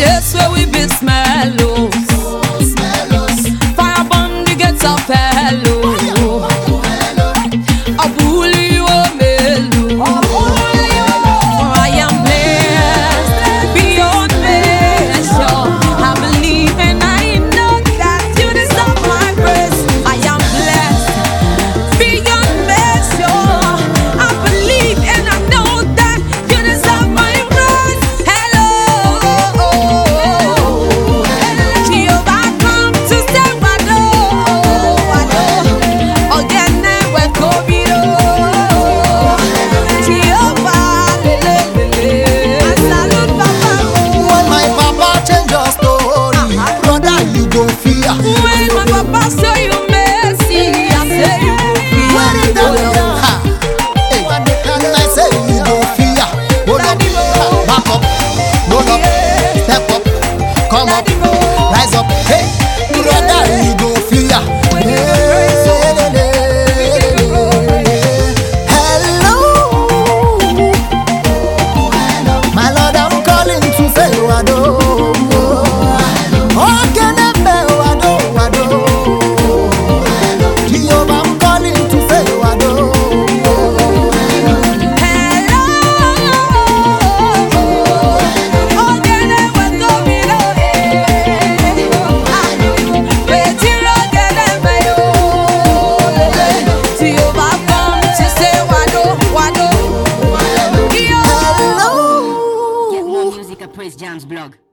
We be smello. Hans Blog.